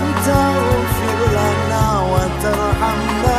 أن تغفر لنا وترحمنا